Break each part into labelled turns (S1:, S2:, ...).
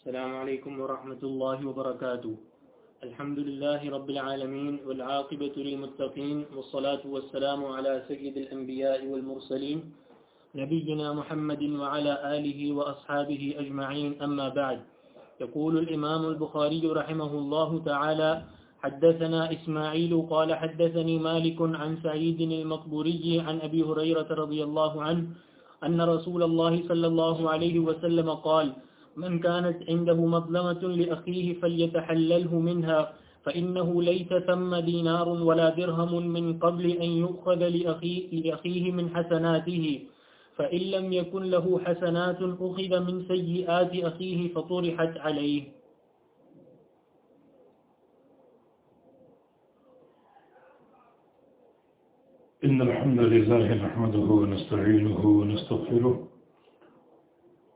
S1: السلام عليكم ورحمة الله وبركاته. الحمد لله رب العالمين والعاقبة للمتقين والصلاة والسلام على سيد الأنبياء والمرسلين نبينا محمد وعلى آله وأصحابه أجمعين. أما بعد، يقول الإمام البخاري رحمه الله تعالى حدثنا إسماعيل قال حدثني مالك عن سعيد المقبوري عن أبي هريرة رضي الله عنه أن رسول الله صلى الله عليه وسلم قال من كانت عنده مظلمة لأخيه فليتحلله منها فإنه ليس ثم دينار ولا درهم من قبل أن يؤخذ لأخيه, لأخيه من حسناته. فإن لم يكن له حسنات أخذ من سيئات أخيه فطرحت عليه.
S2: إن الحمد لله نحمده ونستعينه ونستغفره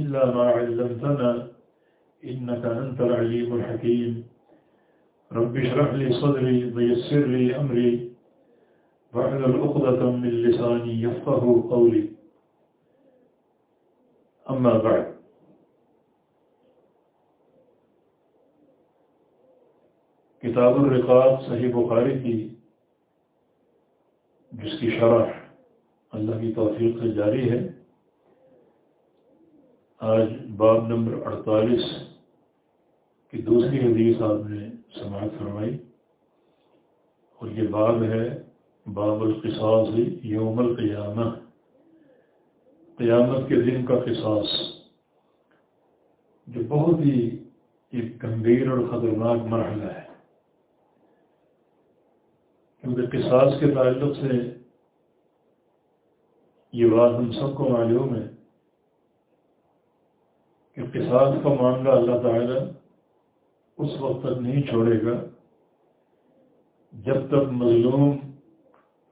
S2: إلا ما علمتنا إنك أنت العليم الحكيم. رب اشرح لي صدري ويسر لي أمري. واحلل عقدة من لساني يفقه قولي. أما بعد. کتاب الرقاب صحیح بخاری کی، جس کی شرح اللہ کی توفیق سے جاری ہے۔ آج باب نمبر اڑتالیس کی دوسری حدیث آپ نے سماعت فرمائی اور یہ باب ہے باب القصاص یوم القیامہ۔ قیامت کے دن کا قصاص، جو بہت ہی ایک گمبھیر اور خطرناک مرحلہ ہے۔ کیونکہ قصاص کے تعلق سے یہ بات ہم سب کو معلوم ہے کہ قصاص کا معاملہ اللہ تعالیٰ اس وقت تک نہیں چھوڑے گا جب تک مظلوم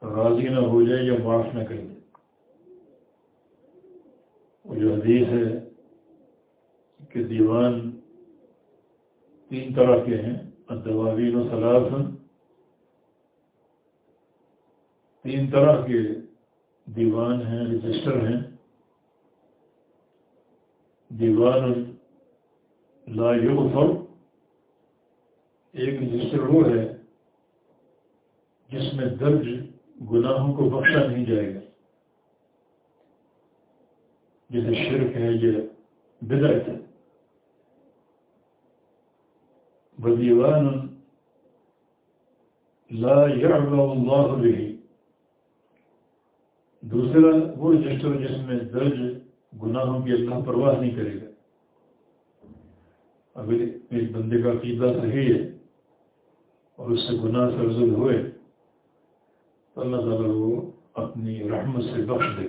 S2: راضی نہ ہو جائے یا معاف نہ کر دے۔ وہ جو حدیث ہے کہ دیوان تین طرح کے ہیں ادوابین و سلاسن تین طرح کے دیوان ہیں، رجسٹر ہیں۔ دیوان لا یغفر، ایک رجسٹر وہ ہے، جس میں درج گناہوں کو بخشا نہیں جائے گا۔ جیسے شرک ہے، یہ بدعت ہے۔ بدیوان لا يعلم اللہ به۔ دوسرا وہ رجسٹر جس میں درج گناہوں کی اللہ پرواہ نہیں کرے گا۔ اگر ایک بندے کا عقیدہ صحیح ہے اور اس سے گناہ سرزد ہوئے۔ تو اللہ تعالیٰ وہ اپنی رحمت سے بخش دے۔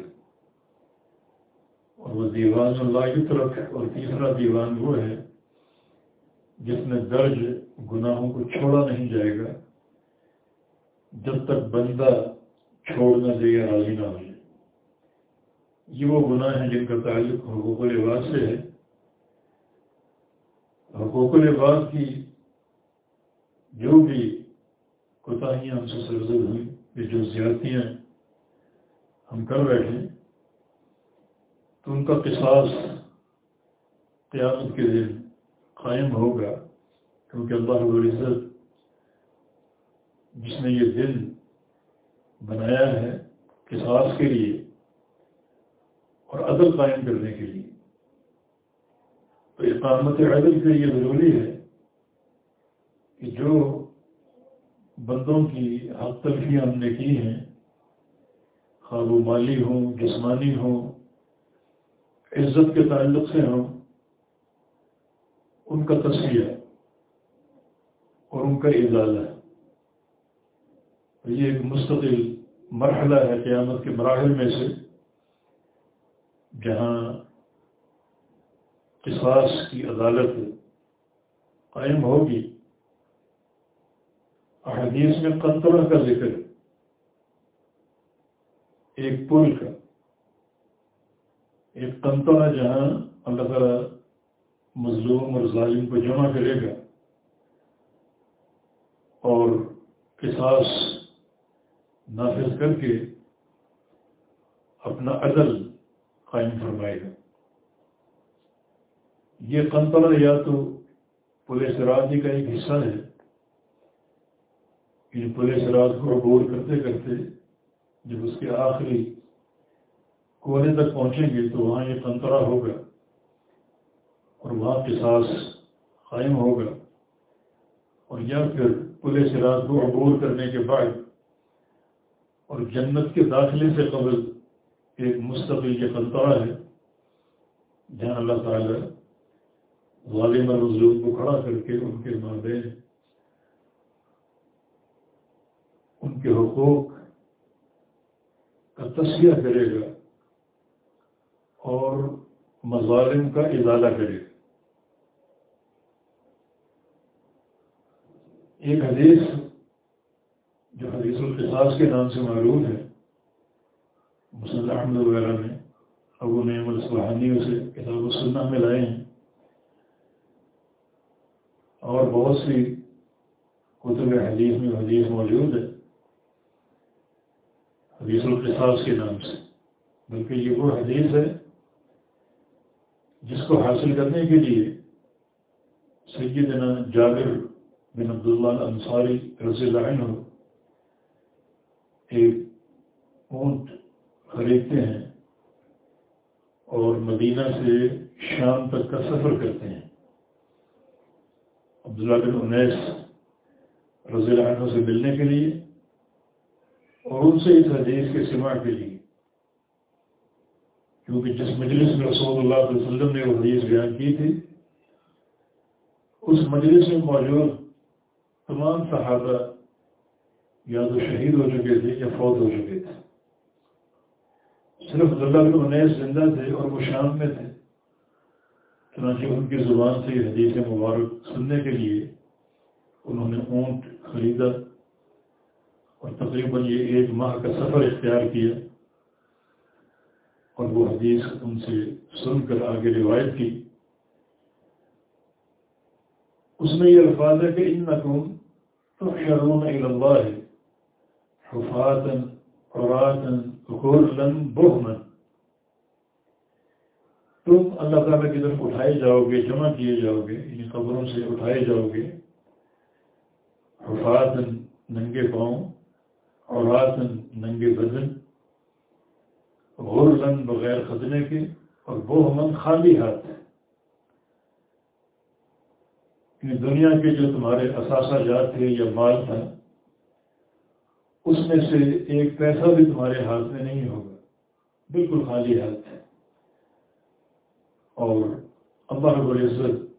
S2: اور وہ دیوان اللہ کی طرف ہے۔ اور تیسرا دیوان وہ ہے جس میں درج گناہوں کو چھوڑا نہیں جائے گا۔ جب تک بندہ چھوڑ نہ دے یا راضی نہ ہو جائے۔ یہ وہ گناہ ہیں جن کا تعلق حقوق لباس سے ہے۔ حقوق لباس کی جو بھی کوتاہیاں ہم سے سرزد ہوئیں، یہ جو زیادتیاں ہم کر بیٹھے تو ان کا قصاص قیامت کے دن قائم ہوگا، کیونکہ اللہ العزت جس نے یہ دن بنایا ہے قصاص کے لیے اور عدل قائم کرنے کے لیے۔ تو اقامت عدل کے لیے ضروری ہے کہ جو بندوں کی حق تلفیاں ہم نے کی ہیں خواب و مالی ہوں، جسمانی ہوں، عزت کے تعلق سے ہوں، ان کا تصویر اور ان کا اضالہ یہ ایک مستقل مرحلہ ہے قیامت کے مراحل میں سے۔ جہاں قصاص کی عدالت قائم ہوگی۔ احادیث میں قطرہ کا ذکر، ایک پل کا، ایک تنترا جہاں اللہ تعالیٰ مظلوم اور ظالم کو جمع کرے گا۔ اور قصاص نافذ کر کے اپنا عدل قائم فرمائے گا۔ یہ قنطرہ یا تو پولیس راجی کا ایک حصہ ہے۔ کہ پولیس راج کو عبور کرتے کرتے جب اس کے آخری کونے تک پہنچیں گے تو وہاں یہ قنطرہ ہوگا اور وہاں قصاص قائم ہوگا۔ اور یا پھر پولیس راج کو عبور کرنے کے بعد اور جنت کے داخلے سے قبل ایک مستقل یہ قنطرہ ہے۔ جہاں اللہ تعالیٰ ظالم اور مظلوم کو کھڑا کر کے ان کے مابین، ان کے حقوق کا تصویہ کرے گا اور مظالم کا ازالہ کرے گا۔ ایک حدیث جو حدیث القصاص کے نام سے معروف ہے۔ مسلم احمد وغیرہ میں ابو نعم الصحانی اسے کتاب السنہ میں لائے ہیں اور بہت سی کتب حدیث میں حدیث موجود ہے حدیث القصاص کے نام سے۔ بلکہ یہ وہ حدیث ہے جس کو حاصل کرنے کے لیے سیدنا جابر بن عبداللہ انصاری رضی اللہ عنہ ایک اونٹ خریدتے ہیں اور مدینہ سے شام تک کا سفر کرتے ہیں۔ عبداللہ بن انیس رضی اللہ عنہ سے ملنے کے لیے اور ان سے اس حدیث کے سماع کے لیے۔ کیونکہ جس مجلس میں رسول اللہ علیہ وسلم نے وہ حدیث بیان کی تھی، اس مجلس میں موجود تمام صحابہ یا تو شہید ہو چکے تھے یا فوت ہو چکے صرف عبداللہ بن انیس زندہ تھے اور وہ شام میں تھے۔ چنانچہ ان کی زبان سے حدیث مبارک سننے کے لیے انہوں نے اونٹ خریدا اور تقریباً یہ ایک ماہ کا سفر اختیار کیا اور وہ حدیث ان سے سن کر آگے روایت کی۔ اس میں یہ الفاظ ہے کہ ان نقوم تو شرون اللہ حفاظن قرآن بہمن تم اللہ تعالیٰ کی طرف اٹھائے جاؤ گے، جمع کیے جاؤ گے ان قبروں سے اٹھائے جاؤ گے۔ حفاظن ننگے پاؤں اور ننگے بدن غرلن بغیر خزنے کے اور بہمن خالی ہاتھ۔ یعنی دنیا کے جو تمہارے اثاثہ جات تھے یا مال تھا اس میں سے ایک پیسہ بھی تمہارے ہاتھ میں نہیں ہوگا۔ بالکل خالی ہاتھ ہے۔ اور اللہ رب العزت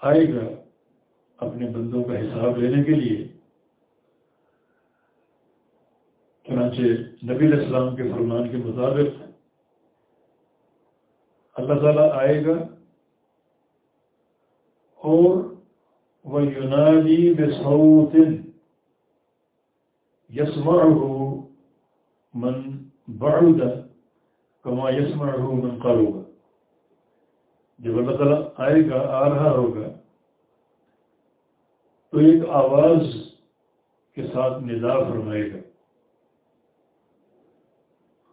S2: آئے گا اپنے بندوں کا حساب لینے کے لیے۔ چنانچہ نبی علیہ السلام کے فرمان کے مطابق اللہ تعالیٰ آئے گا اور وہ یونانی بسعودن یسمع من بعد کما یسمع من قروب جب اللہ تعالیٰ آئے گا، آ رہا ہوگا، تو ایک آواز کے ساتھ ندا فرمائے گا۔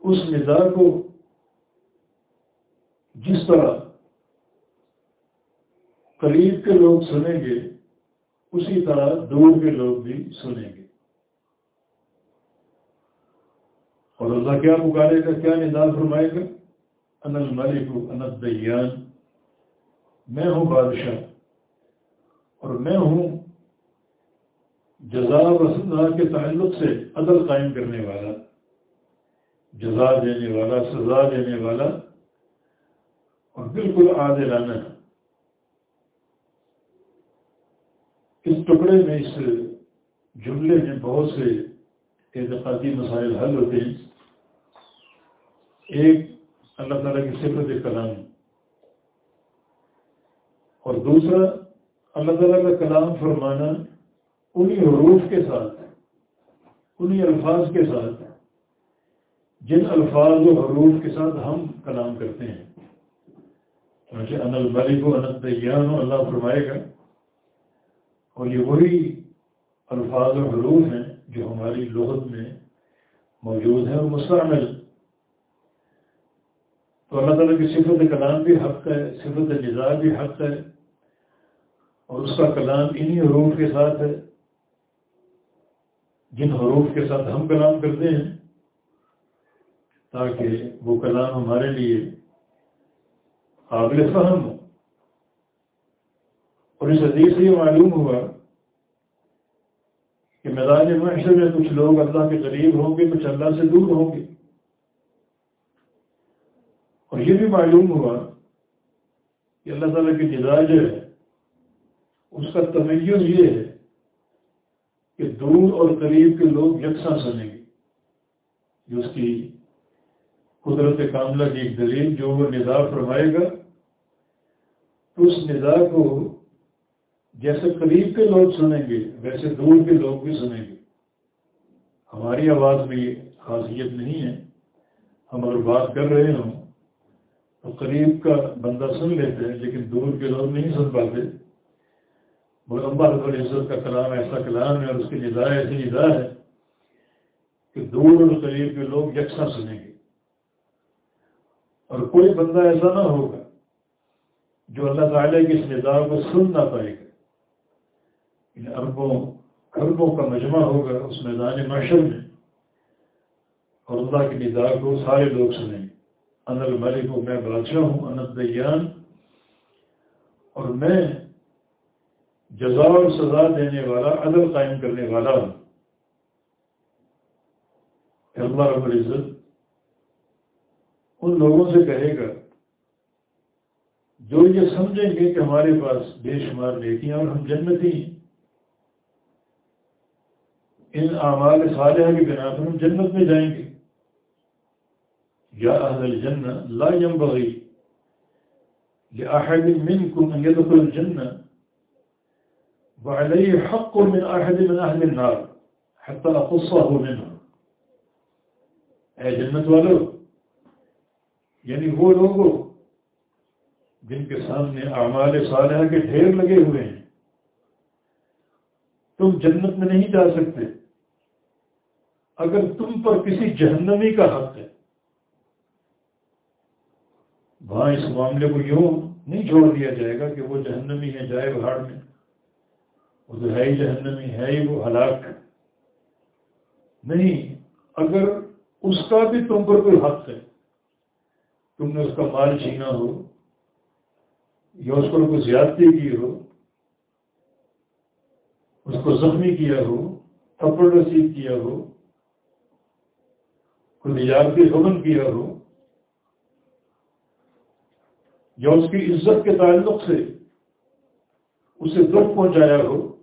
S2: اس ندا کو جس طرح قریب کے لوگ سنیں گے، اسی طرح دور کے لوگ بھی سنیں گے۔ اور اللہ کیا پکارے گا؟ کیا ندا فرمائے گا؟ انل ملک انت دیان میں ہوں بادشاہ اور میں ہوں جزا و کے تعلق سے عدل قائم کرنے والا، جزا دینے والا، سزا دینے والا اور بالکل عادلانہ۔ اس ٹکڑے میں، اس جملے میں بہت سے اعتقادی مسائل حل ہوتے ہیں۔ ایک اللہ تعالیٰ کی صفت کلام اور دوسرا اللہ تعالیٰ کا کلام فرمانا انہی حروف کے ساتھ، انہی الفاظ کے ساتھ، جن الفاظ و حروف کے ساتھ ہم کلام کرتے ہیں۔ ان الملک و انت دیان و اللہ فرمائے گا، اور یہ وہی الفاظ و حروف ہیں جو ہماری لغت میں موجود ہیں اور مستعمل تو اللہ تعالیٰ کی صفت کلام بھی حق ہے، صفت نظار بھی حق ہے، اور اس کا کلام انہی حروف کے ساتھ ہے، جن حروف کے ساتھ ہم کلام کرتے ہیں، تاکہ وہ کلام ہمارے لیے قابل فہم ہو۔ اور اس حدیث سے یہ معلوم ہوا کہ میدان معاشرے میں کچھ لوگ اللہ کے قریب ہوں گے، کچھ اللہ سے دور ہوں گے۔ اور یہ بھی معلوم ہوا کہ اللہ تعالیٰ کی جزا جو ہے، اس کا تمیز یہ ہے کہ دور اور قریب کے لوگ یکساں سنیں گے۔ جو اس کی قدرت کاملہ کی ایک دلیل جو وہ ندا فرمائے گا، تو اس ندا کو جیسے قریب کے لوگ سنیں گے، ویسے دور کے لوگ بھی سنیں گے۔ ہماری آواز میں یہ خاصیت نہیں ہے۔ ہم اگر بات کر رہے ہوں تو قریب کا بندہ سن لیتے ہیں، لیکن دور کے لوگ نہیں سن پاتے۔ رب العزت کا کلام ایسا کلام ہے اور اس کی ندا ایسی ندا ہے کہ دور اور قریب کے لوگ یکساں سنیں گے۔ اور کوئی بندہ ایسا نہ ہوگا جو اللہ تعالیٰ کی اس ندا کو سن نہ پائے گا۔ ان اربوں اربوں کا مجمع ہوگا، اس میدان معاشر میں۔ اور اللہ کی ندا کو سارے لوگ سنیں گے۔ انل ملک کو میں بادشاہ ہوں انت دیان اور میں جزا اور سزا دینے والا، عدل قائم کرنے والا ہوں۔ اللہ رب العزت، ان لوگوں سے کہے گا، جو یہ سمجھیں گے کہ ہمارے پاس بے شمار نیکیاں اور ہم جنتی ہیں، ان اعمال صالحہ کی بنا پر ہم جنت میں جائیں گے۔ یا اہل الجنہ لا ينبغي لأحد منكم ان يدخل الجنہ وعليه حق من أحد من أهل النار حتى أقصه منه اے جنت والو یعنی وہ لوگوں جن کے سامنے اعمال صالحہ کے ڈھیر لگے ہوئے ہیں۔ تم جنت میں نہیں جا سکتے۔ اگر تم پر کسی جہنمی کا حق ہے وہاں اس معاملے کو یوں نہیں چھوڑ دیا جائے گا کہ وہ جہنمی ہے، جائے بہاڑ میں۔ وہ تو ہے ہی جہنمی، ہے ہی وہ ہلاک۔ نہیں، اگر اس کا بھی تم پر کوئی حق ہے، تم نے اس کا مال چھینا ہو یا اس پر کوئی زیادتی کی ہو، اس کو زخمی کیا ہو، تھپڑ رسید کیا ہو، کوئی نجارتی حکم کیا ہو یا اس کی عزت کے تعلق سے اسے دکھ پہنچایا ہو،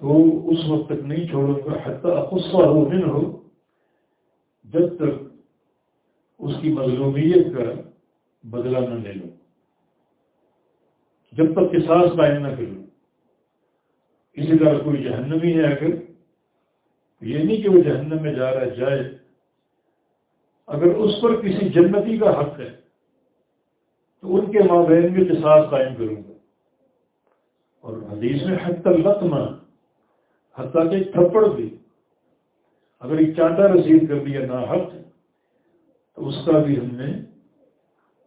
S2: تو اس وقت تک نہیں چھوڑوں گا، حتیٰ غصہ ہو من ہو، جب تک اس کی مظلومیت کا بدلہ نہ لے لو جب تک قصاص قائم نہ کروں۔ اسی طرح کوئی جہنمی ہے اگر یہ نہیں کہ وہ جہنم میں جا رہا ہے، جائے۔ اگر اس پر کسی جنتی کا حق ہے تو ان کے ماں بہن بھی قصاص قائم کروں گا۔ اور حدیث میں حق لطمہ حتیٰ کہ تھپڑ بھی، اگر ایک چانٹا رسید کر دیا نہ حق تو اس کا بھی ہم نے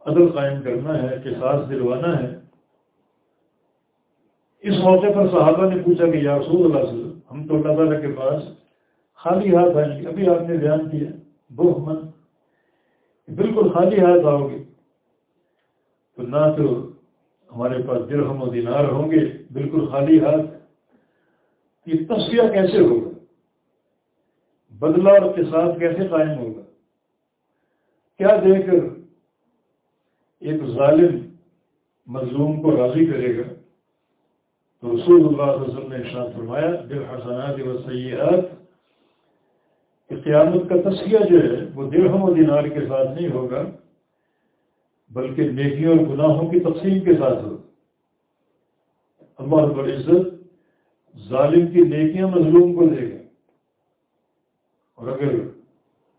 S2: عدل قائم کرنا ہے، قصاص دلوانا ہے۔ اس موقع پر صحابہ نے پوچھا کہ یا رسول اللہ صلی اللہ علیہ وسلم، ہم تو اللہ تعالیٰ کے پاس خالی ہاتھ آئیں گے، ابھی آپ نے بیان کیا بو من بالکل خالی ہاتھ آؤ گے۔ تو نہ تو ہمارے پاس درہم و دینار ہوں گے، بالکل خالی ہاتھ۔ یہ تصویہ کیسے ہوگا؟ بدلہ اور اقتصاد کیسے قائم ہوگا؟ کیا دے کر ایک ظالم مظلوم کو راضی کرے گا؟ تو رسول اللہ علیہ وسلم نے ارشاد فرمایا دل حسنات و سیاحت کہ قیامت کا تسکیہ جو ہے، وہ درہم و دینار کے ساتھ نہیں ہوگا۔ بلکہ نیکیوں اور گناہوں کی تقسیم کے ساتھ ہوگا اللہ عزت ظالم کی نیکیاں مظلوم کو دے گا۔ اور اگر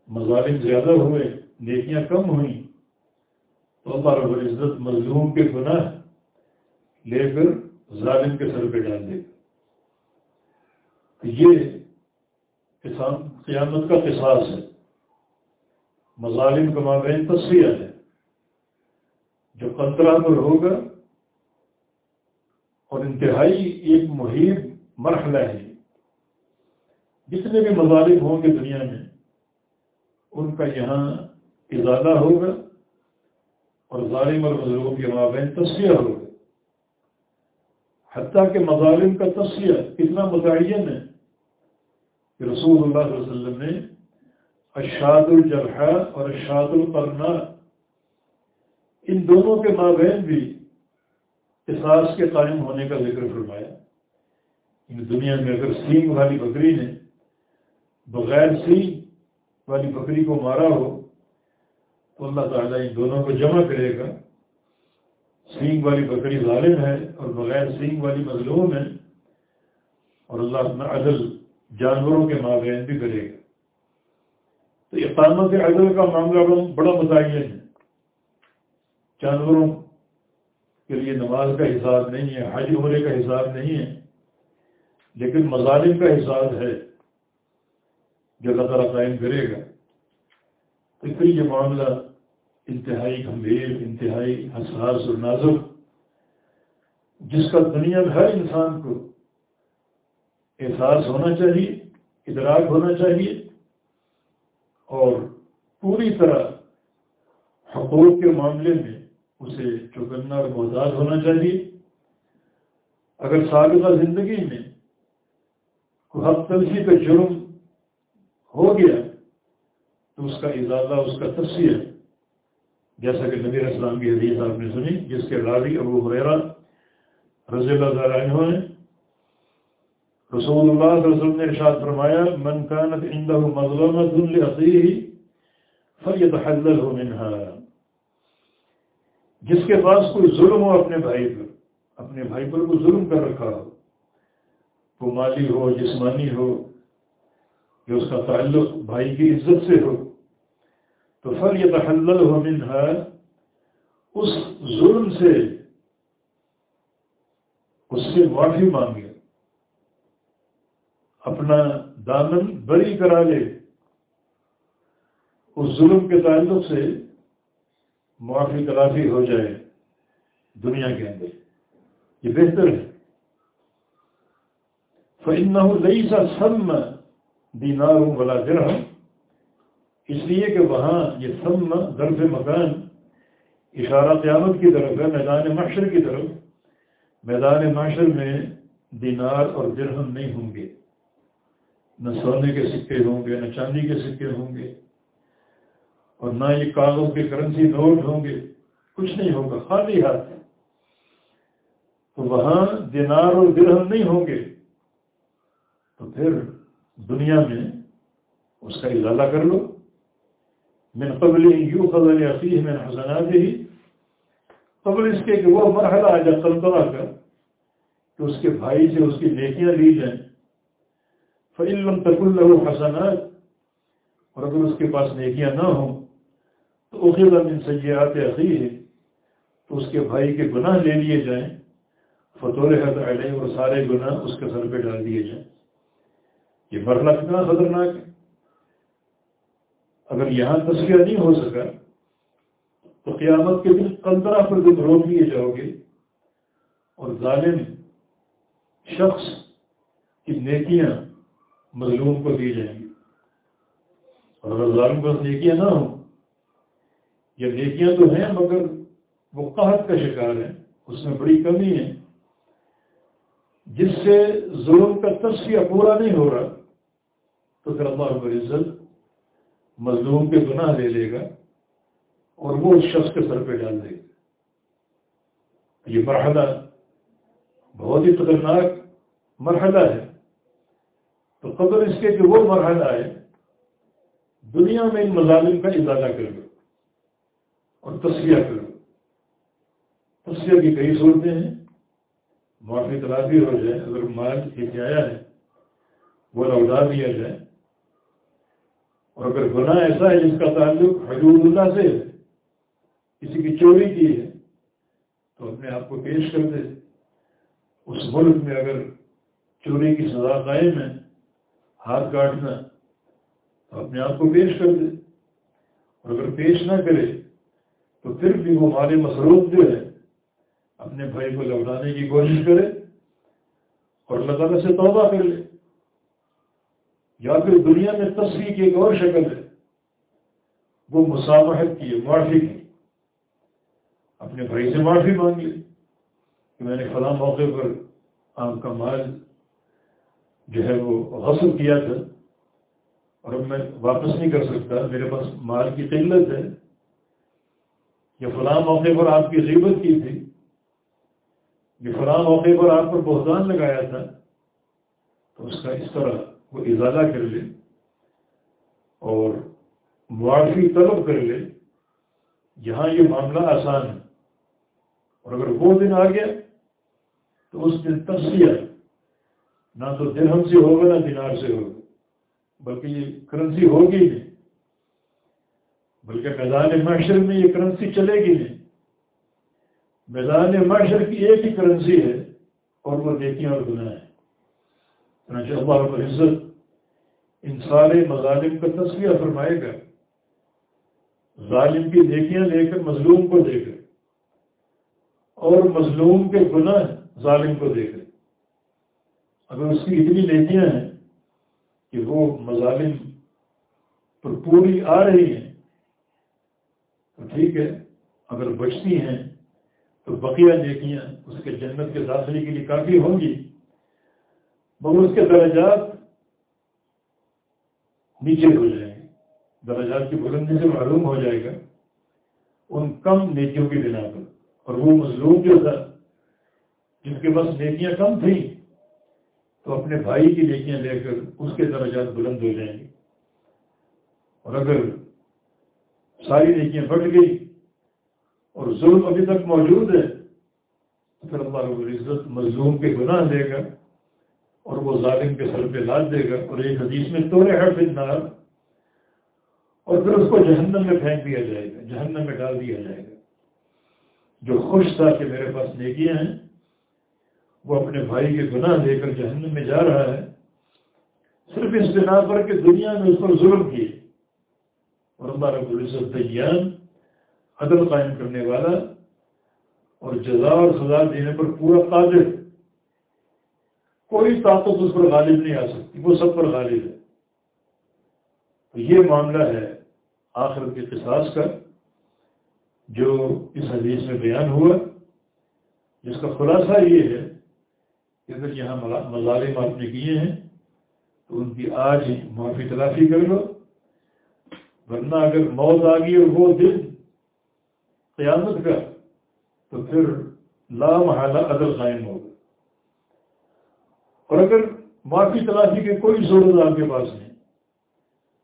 S2: مظالم زیادہ ہوئے، نیکیاں کم ہوئیں، تو اللہ رب العزت مظلوم کے گناہ لے کر ظالم کے سر پہ ڈال دے یہ قیامت کا قصاص ہے۔ مظالم کا مابین تصویر ہے۔ جو قطرہ پر ہوگا اور انتہائی ایک محیط مرحلہ ہے۔ جتنے بھی مظالم ہوں گے دنیا میں، ان کا یہاں اضافہ ہوگا اور ظالم اور مظلوم کے مابین تصویر ہوگا۔ حتیٰ کہ مظالم کا تصویر کتنا متعین ہے کہ رسول اللہ علیہ وسلم نے اشاد الجرحا اور اشاد القرنا ان دونوں کے مابین بھی احساس کے قائم ہونے کا ذکر فرمایا۔ دنیا میں اگر سینگ والی بکری نے بغیر سینگ والی بکری کو مارا ہو، تو اللہ تعالیٰ ان دونوں کو جمع کرے گا۔ سینگ والی بکری ظالم ہے اور بغیر سینگ والی مظلوم ہے، اور اللہ اپنا عدل جانوروں کے مابین بھی کرے گا۔ تو اقامت عدل کا معاملہ بڑا متعین ہے۔ جانوروں کے لیے نماز کا حساب نہیں ہے، حج ہونے کا حساب نہیں ہے، لیکن مظالم کا حساب ہے جو اللہ تعالیٰ قائم کرے گا۔ تو پھر یہ معاملہ انتہائی گمبھیر انتہائی حساس اور نازک، جس کا دنیا میں ہر انسان کو احساس ہونا چاہیے، ادراک ہونا چاہیے اور پوری طرح حقوق کے معاملے میں اسے چوکنا اور محتاط ہونا چاہیے۔ اگر سابقہ زندگی میں کوئی حق تلفی کا جرم ہو گیا تو اس کا اضافہ، اس کا تفصیل جیسا کہ نبی اسلام کی حدیث آپ نے سنی، جس کے راضی ابو حریرا رضی اللہ تعالیٰ عنہ نے رسول اللہ صلی اللہ علیہ وسلم نے ارشاد فرمایا، من کانت عنده مظلمت لأخیه فلیتحلل منها. جس کے پاس کوئی ظلم ہو، اپنے بھائی پر، اپنے بھائی پر کوئی ظلم کر رکھا ہو۔ وہ مالی ہو، جسمانی ہو کہ اس کا تعلق بھائی کی عزت سے ہو۔ تو فر یہ تحل ہو منہا اس ظلم سے، اس سے معافی مانگے۔ اپنا دامن بری کرا لے۔ اس ظلم کے تعلق سے معافی تلافی ہو جائے دنیا کے اندر۔ یہ بہتر ہے۔ فن لئی سا سم دینار ہوں بلا درہم اس لیے کہ وہاں یہ سم درف مکان اشارہ قیامت کی طرف ہے، میدان معاشر کی طرف۔ میدان معاشر میں دینار اور درہم نہیں ہوں گے۔ نہ سونے کے سکے ہوں گے، نہ چاندی کے سکے ہوں گے۔ اور نہ یہ کاغذ کے کرنسی نوٹ ہوں گے، کچھ نہیں ہوگا خالی ہاتھ تو وہاں دینار اور درہم نہیں ہوں گے۔ تو پھر دنیا میں اس کا اضالہ کر لو۔ من قبل یو قبل عقیح میں حسنات ہی قبل اس کے کہ وہ مرحلہ آ جائے طلبا کا کہ اس کے بھائی سے اس کی نیکیاں لی جائیں۔ فعلم تک اللہ حسنات اور اگر اس کے پاس نیکیاں نہ ہوں تو من سیاحت عقی ہے تو اس کے بھائی کے گناہ لے لیے جائیں۔ فتور حد علیہ اور سارے گناہ اس کے سر پہ ڈال دیے جائیں۔ یہ مرحلہ کتنا خطرناک ہے۔ اگر یہاں تصویر نہیں ہو سکا، تو قیامت کے دن قنطرہ پر تم روک لیے جاؤ گے۔ اور ظالم شخص کی نیکیاں مظلوم کو دی جائیں گی۔ اور اگر ظالم کو نیکیاں نہ ہوں یا نیکیاں تو ہیں مگر وہ قحط کا شکار ہے اس میں بڑی کمی ہے۔ جس سے ظلم کا تصفیہ پورا نہیں ہو رہا، تو پھر اللہ رب العزت مظلوم کے گناہ لے لے گا اور وہ اس شخص کے سر پہ ڈال دے گا۔ یہ مرحلہ بہت ہی خطرناک مرحلہ ہے۔ تو قدر اس کے کہ وہ مرحلہ ہے دنیا میں ان مظالم کا اضافہ کر لو اور تصویہ کر لو تصویہ کی کئی صورتیں ہیں۔ معافی تلافی ہو جائے، اگر مال کھینچ آیا ہے وہ لوٹا دیا جائے، اور اگر گناہ ایسا ہے جس کا تعلق حضور اللہ سے ہے، کسی کی چوری کی ہے، تو اپنے آپ کو پیش کر دے۔ اس ملک میں اگر چوری کی سزا قائم ہے، ہاتھ کاٹنا، تو اپنے آپ کو پیش کر دے۔ اور اگر پیش نہ کرے تو پھر بھی وہ مال مصروف جو ہے اپنے بھائی کو لوٹانے کی کوشش کرے اور اللہ تعالیٰ سے توبہ کر لے یا پھر دنیا میں تصویر کی ایک اور شکل ہے۔ وہ مسامحت کی ہے، معافی کی۔ اپنے بھائی سے معافی مانگ لی کہ میں نے فلاں موقع پر آپ کا مال جو ہے وہ غصب کیا تھا اور اب میں واپس نہیں کر سکتا، میرے پاس مال کی قلت ہے۔ یا فلاں موقع پر آپ کی غیبت کی تھی یہ فلاں موقع پر آپ پر بہتان لگایا تھا، تو اس کا اس طرح وہ اضافہ کر لے اور معافی طلب کر لے، یہاں یہ معاملہ آسان ہے۔ اور اگر وہ دن آ گیا، تو اس دن تفصیل، نہ تو درہم سے ہوگا، نہ دینار سے ہوگا، بلکہ یہ کرنسی ہوگی نہیں۔ بلکہ میدان معاشر میں یہ کرنسی چلے گی نہیں۔ میدان معاشر کی ایک ہی کرنسی ہے اور وہ نیکیاں اور گناہ ہے اللہ رب العزت ان سارے مظالم کا تصویہ فرمائے گا۔ ظالم کی نیکیاں لے کر مظلوم کو دے کر اور مظلوم کے گناہ ظالم کو دے کر اگر اس کی اتنی نیکیاں ہیں کہ وہ مظالم پر پوری آ رہی ہیں ٹھیک ہے، اگر بچتی ہیں تو بقیہ نیکیاں اس کے جنت کے داخلے کے لیے کافی ہوں گی۔ مگر اس کے درجات نیچے ہو جائیں گے۔ درجات کی بلندی سے معلوم ہو جائے گا۔ ان کم نیکیوں کی بنا پر اور وہ مظلوم جو تھا، جن کے پاس نیکیاں کم تھیں، تو اپنے بھائی کی نیکیاں لے کر اس کے درجات بلند ہو جائیں گے۔ اور اگر ساری نیکیاں بڑھ گئی اور ظلم ابھی تک موجود ہے پھر اللہ رب العزت مظلوم کے گناہ دے گا اور وہ ظالم کے سر پہ لاد دے گا اور ایک حدیث میں توڑے ہر نار اور پھر اس کو جہنم میں پھینک دیا جائے گا، جہنم میں ڈال دیا جائے گا۔ جو خوش تھا کہ میرے پاس نیکیاں ہیں، وہ اپنے بھائی کے گناہ دے کر جہنم میں جا رہا ہے۔ صرف اس بنا پر کہ دنیا میں اس پر ظلم کیے اور اللہ رب العزت دیان عدل قائم کرنے والا اور جزا اور سزا دینے پر پورا قادر کوئی طاقت اس پر غالب نہیں آ سکتی، وہ سب پر غالب ہے۔ تو یہ معاملہ ہے آخر کے قصاص کا، جو اس حدیث میں بیان ہوا، جس کا خلاصہ یہ ہے کہ اگر یہاں مظالم آپ نے کیے ہیں تو ان کی آج ہی معافی تلافی کر لو۔ ورنہ اگر موت آ گئی اور وہ دن قیامت کا، تو پھر لامحالہ عدل قائم ہوگا۔ اور اگر معافی تلافی کے کوئی ضرورت آپ کے پاس نہیں،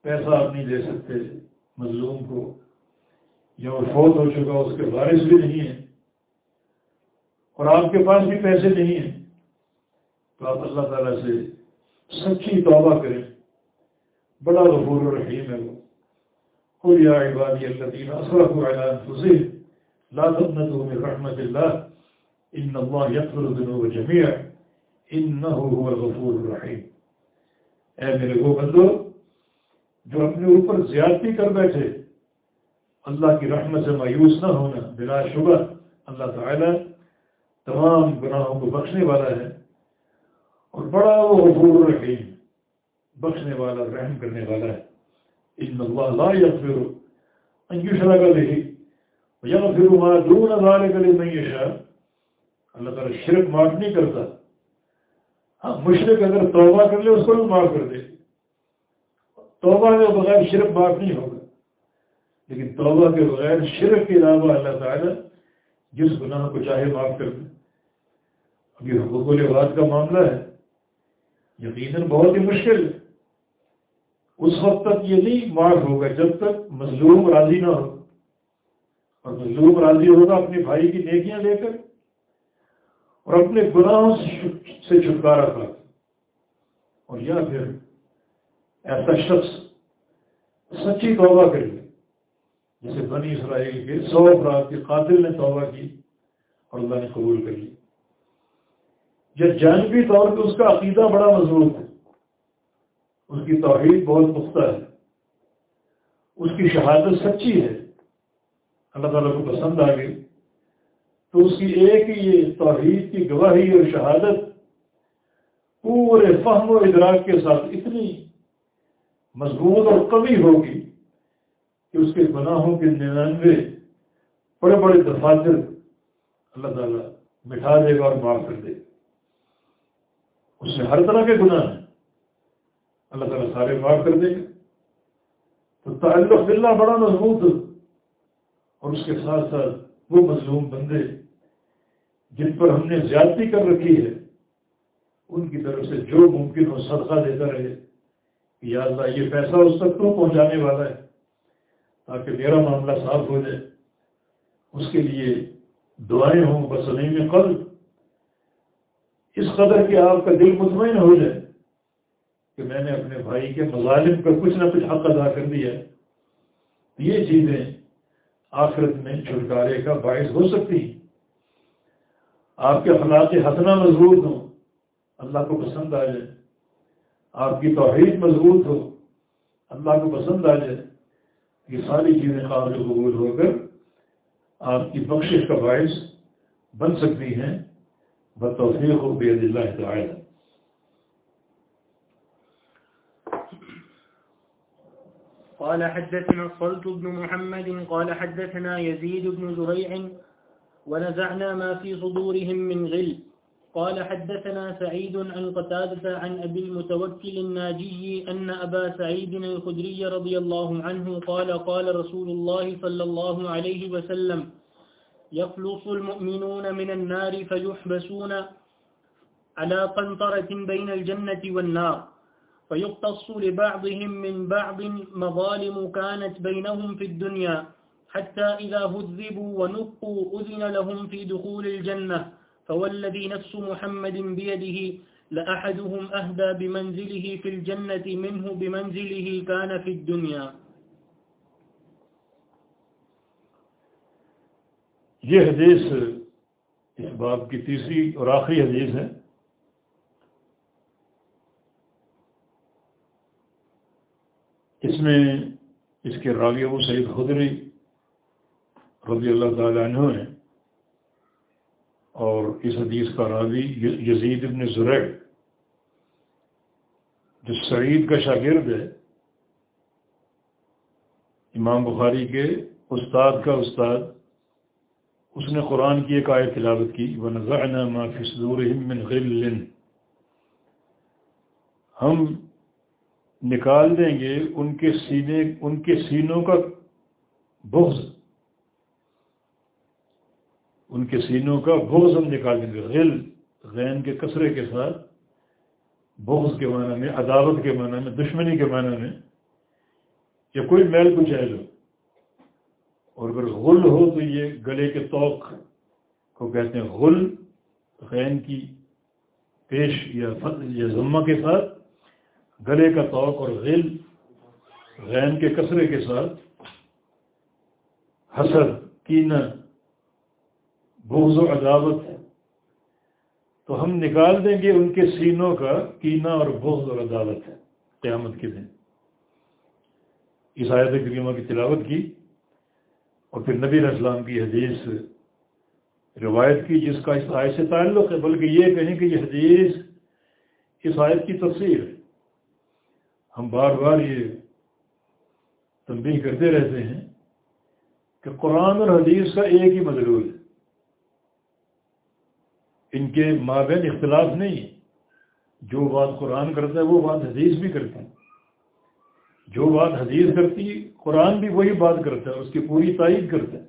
S2: پیسہ آپ نہیں دے سکتے، مظلوم کو یا وہ فوت ہو چکا، اس کے وارث بھی نہیں ہے اور آپ کے پاس بھی پیسے نہیں ہیں، تو آپ اللہ تعالیٰ سے سچی توبہ کریں۔ بڑا غفور الرحیم ہے وہ۔ قل یا عبادی الذین اسرفوا علی انفسهم لا تقنطوا من رحمت اللہ ان اللہ یغفر الذنوب جميعا انه هو الغفور الرحیم اے میرے وہ بندو، جو اپنے اوپر زیادتی کر بیٹھے، اللہ کی رحمت سے مایوس نہ ہونا بلا شبہ، اللہ تعالی تمام گناہوں کو بخشنے والا ہے اور بڑا وہ غفور الرحیم، بخشنے والا، رحم کرنے والا ہے۔ ان اللہ لا یغفر ان یشرک به ویغفر ما دون ذلك لمن یشاء۔ اللہ تعالی شرک معاف نہیں کرتا۔ ہاں مشرک اگر توبہ کر لے، اس کو بھی معاف کر دے۔ توبہ کے بغیر شرک معاف نہیں ہوگا۔ لیکن توبہ کے بغیر شرک کے علاوہ اللہ تعالیٰ جس گناہ کو چاہے معاف کر دے۔ ابھی حقوق العباد کا معاملہ ہے۔ یقیناً بہت ہی مشکل۔ ہے اس وقت تک یہ نہیں معاف ہوگا جب تک مظلوم راضی نہ ہو۔ اور مظلوم راضی ہوگا اپنے بھائی کی نیکیاں لے کر اور اپنے گناہوں سے چھٹکارا پا اور یا پھر ایسا شخص سچی توبہ کر لے بنی اسرائیل کے سو افراد کے قاتل نے توبہ کی اور اللہ نے قبول کر لی۔ جب جانبی طور پہ اس کا عقیدہ بڑا مضبوط ہے۔ اس کی توحید بہت پختہ ہے۔ اس کی شہادت سچی ہے۔ اللہ تعالیٰ کو پسند آ گئی۔ تو اس کی ایک ہی یہ توحید کی گواہی اور شہادت پورے فہم و ادراک کے ساتھ اتنی مضبوط اور کمی ہوگی کہ اس کے گناہوں کے ننانوے بڑے بڑے دفاتر اللہ تعالیٰ مٹھا دے گا اور معاف کر دے گا۔ اس میں ہر طرح کے گناہ ہیں۔ اللہ تعالیٰ سارے معاف کر دے گا تو تعلق باللہ بڑا مضبوط اور اس کے ساتھ ساتھ وہ مظلوم بندے جن پر ہم نے زیادتی کر رکھی ہے، ان کی طرف سے جو ممکن ہو صدقہ دیتا رہے۔ کہ یا اللہ، یہ پیسہ اس تک تو پہنچانے والا ہے تاکہ میرا معاملہ صاف ہو جائے۔ اس کے لیے دعائیں ہوں، بس نہیں میں قدر اس قدر کہ آپ کا دل مطمئن ہو جائے۔ کہ میں نے اپنے بھائی کے مظالم کا کچھ نہ کچھ حق ادا کر دیا یہ چیزیں آخرت میں چھٹکارے کا باعث ہو سکتی ہیں۔ آپ کے اخلاق حسنہ مضبوط ہوں، اللہ کو پسند آ جائے۔ آپ کی توحید مضبوط ہو، اللہ کو پسند آ جائے۔ یہ ساری چیزیں قابل قبول ہو کر آپ کی بخشش کا باعث بن سکتی ہیں۔ بتوفیق ہو بے اللہ تعالی۔
S1: قال حدثنا الصلت بن محمد قال حدثنا يزيد بن زريع ونزعنا ما في صدورهم من غل. قال حدثنا سعيد عن قتادة عن أبي المتوكل الناجي أن أبا سعيد الخدري رضي الله عنه قال قال رسول الله صلى الله عليه وسلم يخلص المؤمنون من النار فيحبسون على قنطرة بين الجنة والنار. فيقتص لبعضهم من بعض مظالم كانت بينهم في الدنيا حتى إذا هذبوا ونقوا أذن لهم في دخول الجنة. فوالذي نفس محمد بيده لأحدهم أهدى بمنزله في الجنة منه بمنزله كان في الدنيا.
S2: یہ حدیث اس باب کی تیسری اور آخری حدیث ہے۔ اس میں اس کے راوی ابو سعید خدری رضی اللہ تعالیٰ عنہ ہیں اور اس حدیث کا راوی یزید ابن زرع جو سعید کا شاگرد ہے، امام بخاری کے استاد کا استاد، اس نے قرآن کی ایک آیت تلاوت کی وہ نظر من غل۔ ہم نکال دیں گے ان کے سینے، ان کے سینوں کا بغض۔ ان کے سینوں کا بغض ہم نکال دیں گے۔ غل، غین کے کثرے کے ساتھ، بغض کے معنی میں، عداوت کے معنی میں، دشمنی کے معنی میں، یا کوئی میل کچھ ہے اور اگر غل ہو تو یہ گلے کے توق کو کہتے ہیں غل، غین کی پیش یا یا کے ساتھ گلے کا توق اور غل، غین کے کثرے کے ساتھ حسد، کینہ، بغض و عداوت تو ہم نکال دیں گے ان کے سینوں کا کینہ اور بغض اور عدالت ہے۔ قیامت کے دن۔ اس آیت کریمہ کی تلاوت کی اور پھر نبی علیہ السلام کی حدیث روایت کی، جس کا اس آیت سے تعلق ہے، بلکہ یہ کہیں کہ یہ حدیث اس آیت کی تفسیر ہے۔ ہم بار بار یہ تنبیہ کرتے رہتے ہیں کہ قرآن اور حدیث کا ایک ہی مضرور ہے۔ ان کے مابین اختلاف نہیں جو بات قرآن کرتا ہے وہ بات حدیث بھی کرتا ہے۔ جو بات حدیث کرتی قرآن بھی وہی بات کرتا ہے، اس کی پوری تائید کرتا ہے۔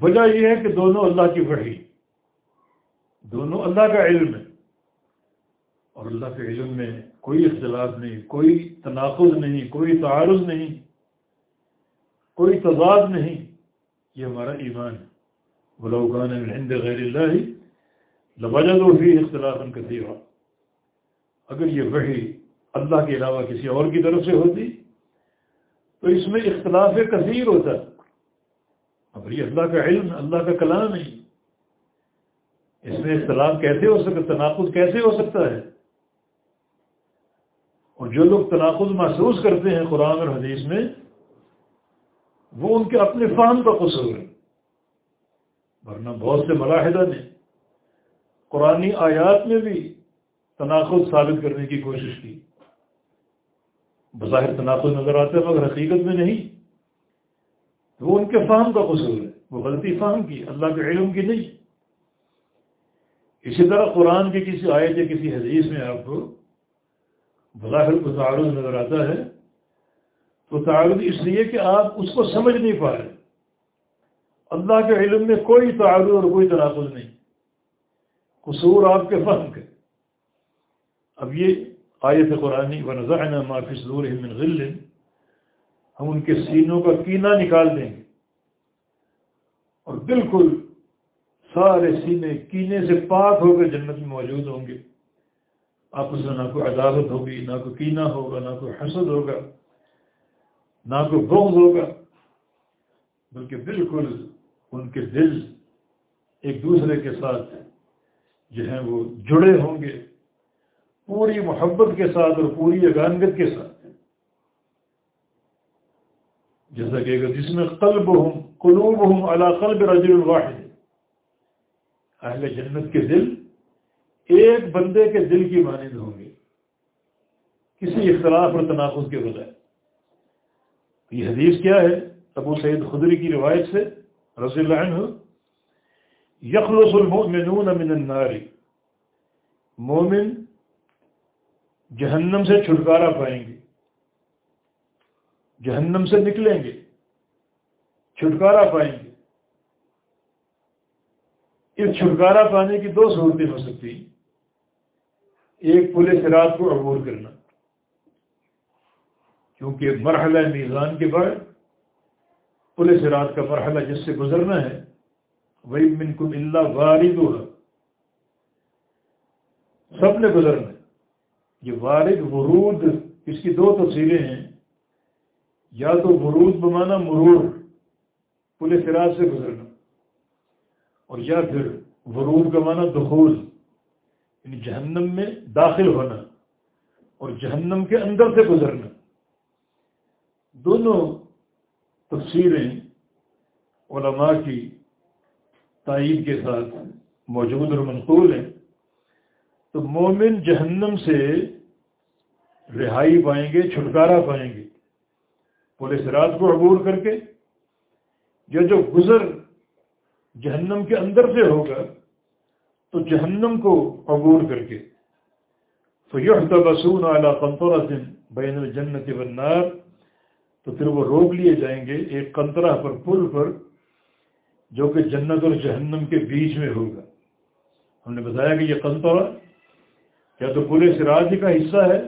S2: وجہ یہ ہے کہ دونوں اللہ کی وحی، دونوں اللہ کا علم ہے۔ اور اللہ کے علم میں کوئی اختلاف نہیں، کوئی تناقض نہیں، کوئی تعارض نہیں، کوئی تضاد نہیں، یہ ہمارا ایمان ہے۔ بلوکان ہند غیر اللہ لبجد و بھی اختلاف کثیر اگر یہ وحی اللہ کے علاوہ کسی اور کی طرف سے ہوتی، تو اس میں اختلاف کثیر ہوتا۔ اگر یہ اللہ کا علم، اللہ کا کلام نہیں۔ اس میں اختلاف کیسے ہو سکتا، تناقض کیسے ہو سکتا ہے؟ اور جو لوگ تناقض محسوس کرتے ہیں قرآن اور حدیث میں، وہ ان کے اپنے فہم کا قصور ہے ورنہ بہت سے ملاحدہ نے قرآن آیات میں بھی تناقض ثابت کرنے کی کوشش کی۔ بظاہر تناقض نظر آتے ہیں مگر حقیقت میں نہیں۔ وہ ان کے فہم کا قصور ہے وہ غلطی فہم کی، اللہ کے علم کی نہیں۔ اسی طرح قرآن کی کسی آیت یا کسی حدیث میں آپ کو بظاہر کو تعارض نظر آتا ہے تو تعارض اس لیے کہ آپ اس کو سمجھ نہیں پا رہے۔ اللہ کے علم میں کوئی تعارض اور کوئی تناقض نہیں۔ قصور آپ کے فہم کے۔ اب یہ آیت قرآن و نظر معافی من غل۔ ہم ان کے سینوں کا کینہ نکال دیں گے۔ اور بالکل سارے سینے کینے سے پاک ہو کر جنت میں موجود ہوں گے۔ آپس میں نہ کوئی عدالت ہوگی، نہ کوئی کینہ ہوگا، نہ کوئی حسد ہوگا، نہ کوئی بغض ہوگا، بلکہ بالکل ان کے دل ایک دوسرے کے ساتھ جو ہیں وہ جڑے ہوں گے، پوری محبت کے ساتھ اور پوری اگانگت کے ساتھ۔ جیسا کہ جس میں قلب ہوں قلوب ہوں اللہ قلب رجل الواحد اہل جنت کے دل ایک بندے کے دل کی مانند ہوں گے کسی اختلاف اور تناخذ کے بغیر۔ یہ حدیث کیا ہے؟ ابو سعید خدری کی روایت سے رضی اللہ عنہ، یخلص المؤمنون من النار۔ مومن جہنم سے چھٹکارا پائیں گے۔ جہنم سے نکلیں گے۔ چھٹکارا پائیں گے۔ اس چھٹکارا پانے کی دو صورتیں ہو سکتی ایک پورے سراج کو عبور کرنا۔ کیونکہ مرحلہ میزان کے بعد پولیس رات کا مرحلہ جس سے گزرنا ہے وہی من کو اللہ وارد سب نے گزرنا یہ وارد، ورود، اس کی دو تفصیلیں ہیں۔ یا تو ورود بمانا مرور پولیس رات سے گزرنا، اور یا پھر ورود کا معنی دخول۔ یعنی جہنم میں داخل ہونا اور جہنم کے اندر سے گزرنا۔ دونوں تفسیریں علماء کی تائید کے ساتھ موجود اور منقول ہیں۔ تو مومن جہنم سے رہائی پائیں گے، چھٹکارا پائیں گے۔ پولیس رات کو عبور کر کے یا جو گزر جہنم کے اندر سے ہوگا تو جہنم کو عبور کر کے۔ فیح تبسون اعلیٰ قنطورہ دن بین الجنت والنار۔ تو پھر وہ روک لیے جائیں گے ایک کنترا پر، پل پر، جو کہ جنت اور جہنم کے بیچ میں ہوگا۔ ہم نے بتایا کہ یہ قنطرہ کیا تو پورے سراج کا حصہ ہے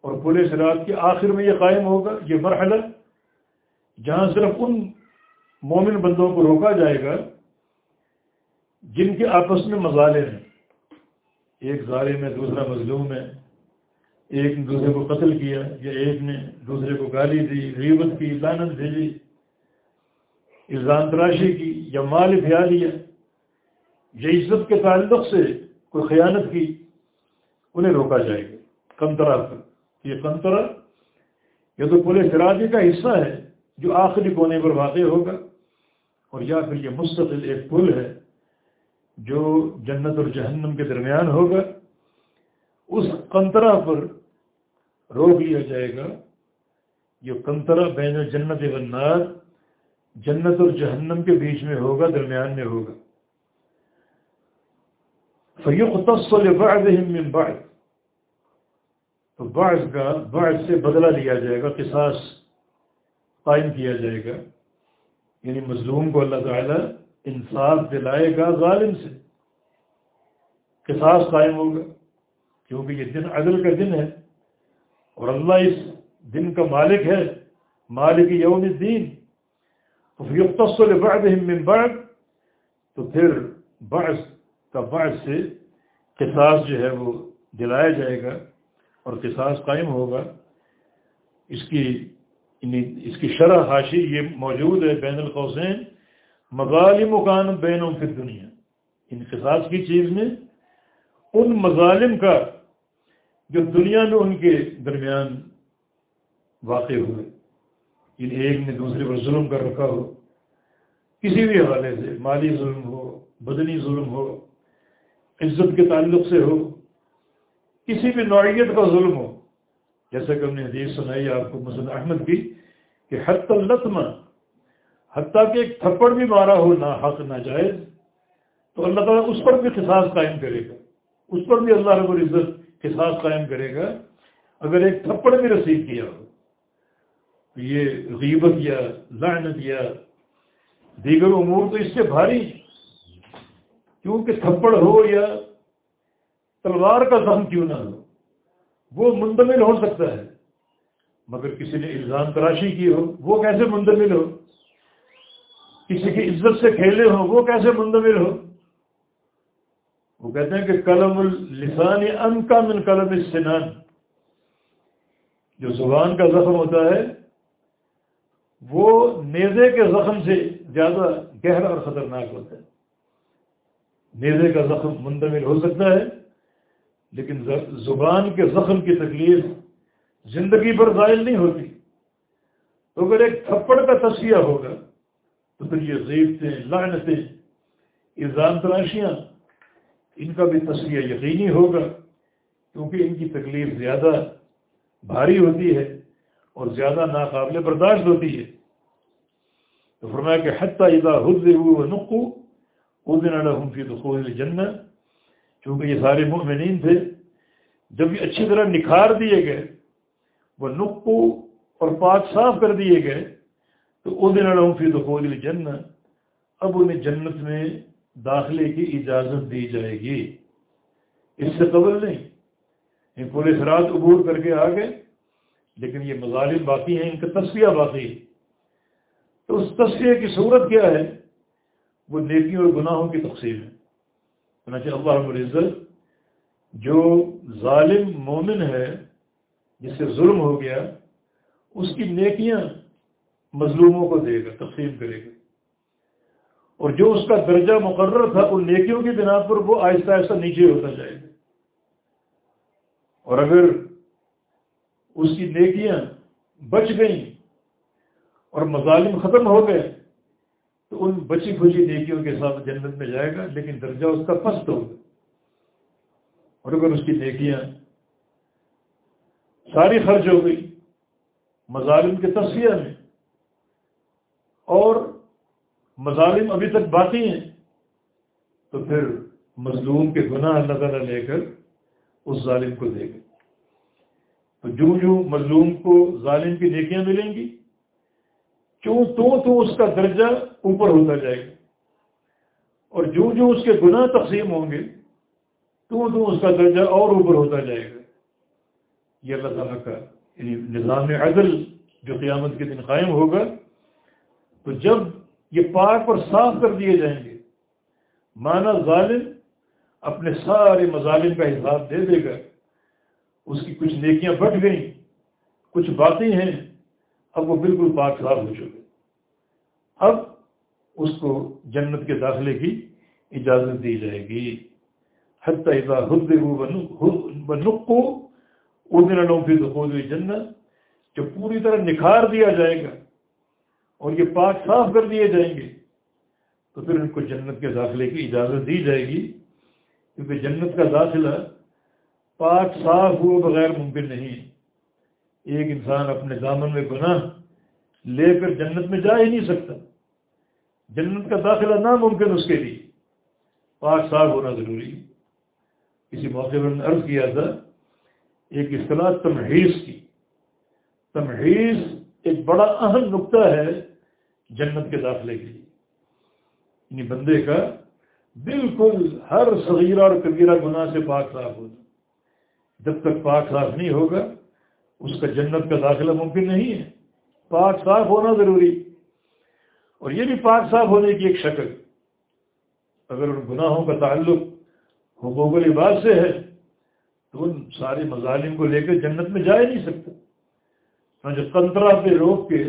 S2: اور پورے سراج کے آخر میں یہ قائم ہوگا، یہ مرحلہ۔ جہاں صرف ان مومن بندوں کو روکا جائے گا جن کے آپس میں مظالم ہیں۔ ایک ظالم ہے، دوسرا مظلوم ہے۔ ایک نے دوسرے کو قتل کیا یا ایک نے دوسرے کو گالی دی، غیبت کی لانت بھیجی، الزام تراشی کی یا مال پھیا لیا۔ یا عزت کے تعلق سے کوئی خیانت کی، انہیں روکا جائے گا۔ کنترا پر۔ یہ کنترا یہ تو پورے فراجی کا حصہ ہے جو آخری کونے پر واقع ہوگا، اور یا پھر یہ مستقل ایک پل ہے۔ جو جنت اور جہنم کے درمیان ہوگا، اس کنترا پر روک لیا جائے گا۔ یہ کنترا بین جنت والنار جنت اور جہنم کے بیچ میں ہوگا، درمیان میں ہوگا۔ من بعد تو بعض کا، بعض سے بدلہ لیا جائے گا، قصاص قائم کیا جائے گا۔ یعنی مظلوم کو اللہ تعالیٰ انصاف دلائے گا ظالم سے۔ قصاص قائم ہوگا، کیونکہ یہ دن عدل کا دن ہے۔ اور اللہ اس دن کا مالک ہے، مالک یوم الدین۔ من بعد تو پھر بعض کا بعض سے قصاص جو ہے وہ دلایا جائے گا اور قصاص قائم ہوگا۔ اس کی یعنی اس کی شرح حاشی یہ موجود ہے، بین القوسین۔ مظالم مکان بین فی دنیا ان کی چیز میں ان مظالم کا جو دنیا میں ان کے درمیان واقع ہوئے۔ ان ایک نے دوسرے پر ظلم کر رکھا ہو، کسی بھی حوالے سے مالی ظلم ہو، بدنی ظلم ہو، عزت کے تعلق سے ہو، کسی بھی نوعیت کا ظلم ہو۔ جیسا کہ ہم نے حدیث سنائی، آپ کو مسلم احمد کی کہ حت التما حتیٰ کہ ایک تھپڑ بھی مارا ہو نہ حق ناجائز تو اللہ تعالیٰ اس پر بھی خساس قائم کرے گا۔ اس پر بھی اللہ رب العزت خساس قائم کرے گا۔ اگر ایک تھپڑ بھی رسید کیا ہو یہ غیبت یا لعنت یا دیگر امور تو اس سے بھاری۔ کیونکہ تھپڑ ہو یا تلوار کا زخم کیوں نہ ہو، وہ منتمل ہو سکتا ہے۔ مگر کسی نے الزام تراشی کی ہو، وہ کیسے منتمل ہو؟ کسی کی عزت سے کھیلے ہوں، وہ کیسے منتمل ہو وہ کہتے ہیں کہ قلم السان ان کا من قلم السنان۔ جو زبان کا زخم ہوتا ہے، وہ نیزے کے زخم سے زیادہ گہرا اور خطرناک ہوتا ہے۔ نیزے کا زخم منتمل ہو سکتا ہے، لیکن زبان کے زخم کی تکلیف زندگی پر ظاہر نہیں ہوتی۔ تو اگر ایک تھپڑ کا تصویہ ہوگا تو پھر یہ غیبتیں لعنتیں الزام تلاشیاں، ان کا بھی تصویہ یقینی ہوگا، کیونکہ ان کی تکلیف زیادہ بھاری ہوتی ہے اور زیادہ ناقابل برداشت ہوتی ہے۔ تو فرمایا کہ حتیٰ ادا حد و نقو اس دن الحم فی دخول جنت چونکہ یہ سارے مؤمنین تھے، جب یہ اچھی طرح نکھار دیے گئے وہ نقو اور پاک صاف کر دیے گئے تو اس دن فی دخول جنت اب انہیں جنت میں داخلے کی اجازت دی جائے گی۔ اس سے قبل نہیں۔ ان پولیس رات عبور کر کے آ گئے۔ لیکن یہ مظالم باقی ہیں، ان کا تصویہ باقی ہے۔ تو اس تصویر کی صورت کیا ہے؟ وہ نیکیوں اور گناہوں کی تقسیم ہے۔ چنانچہ اللہ رب العزت جو ظالم مومن ہے، جس سے ظلم ہو گیا، اس کی نیکیاں مظلوموں کو دے گا، تقسیم کرے گا۔ اور جو اس کا درجہ مقرر تھا ان نیکیوں کی بنا پر وہ آہستہ آہستہ نیچے ہوتا جائے گا۔ اور اگر اس کی نیکیاں بچ گئیں اور مظالم ختم ہو گئے، تو ان بچی کھچی نیکیوں کے ساتھ جنت میں جائے گا، لیکن درجہ اس کا پست ہوگا اور اگر اس کی نیکیاں ساری خرچ ہو گئی، مظالم کے تصویر میں اور مظالم ابھی تک باقی ہیں۔ تو پھر مظلوم کے گناہ اللہ تعالیٰ لے کر اس ظالم کو دے گا۔ تو جو جو مظلوم کو ظالم کی نیکیاں ملیں گی کیوں تو تو اس کا درجہ اوپر ہوتا جائے گا۔ اور جو جو اس کے گناہ تقسیم ہوں گے، تو تو اس کا درجہ اور اوپر ہوتا جائے گا۔ یہ اللہ تعالیٰ کا یعنی نظام عدل جو قیامت کے دن قائم ہوگا تو جب یہ پاک اور صاف کر دیے جائیں گے، مانا ظالم اپنے سارے مظالم کا حساب دے دے گا۔ اس کی کچھ نیکیاں بٹ گئیں، کچھ باتیں ہیں، اب وہ بالکل پاک صاف ہو چکے۔ اب اس کو جنت کے داخلے کی اجازت دی جائے گی۔ حتیٰ حد بنکو ادھر پھر خود جنت جو پوری طرح نکھار دیا جائے گا۔ اور یہ پاک صاف کر دیے جائیں گے، تو پھر ان کو جنت کے داخلے کی اجازت دی جائے گی۔ کیونکہ جنت کا داخلہ پاک صاف ہوئے بغیر ممکن نہیں ایک انسان اپنے دامن میں گناہ لے کر جنت میں جا ہی نہیں سکتا۔ جنت کا داخلہ ناممکن اس کے لیے۔ پاک صاف ہونا ضروری کسی موقع پر نے عرض کیا تھا، ایک اصطلاح تمہیز کی۔ تمہیز ایک بڑا اہم نقطہ ہے۔ جنت کے داخلے کے لیے۔ یعنی بندے کا بالکل ہر صغیرہ اور کبیرہ گناہ سے پاک صاف ہونا جب تک پاک صاف نہیں ہوگا، اس کا جنت کا داخلہ ممکن نہیں ہے۔ پاک صاف ہونا ضروری۔ اور یہ بھی پاک صاف ہونے کی ایک شکل۔ اگر ان گناہوں کا تعلق حقوق العباد سے ہے، تو ان سارے مظالم کو لے کر جنت میں جا ہی نہیں سکتا۔ جو کنترا پہ روک کے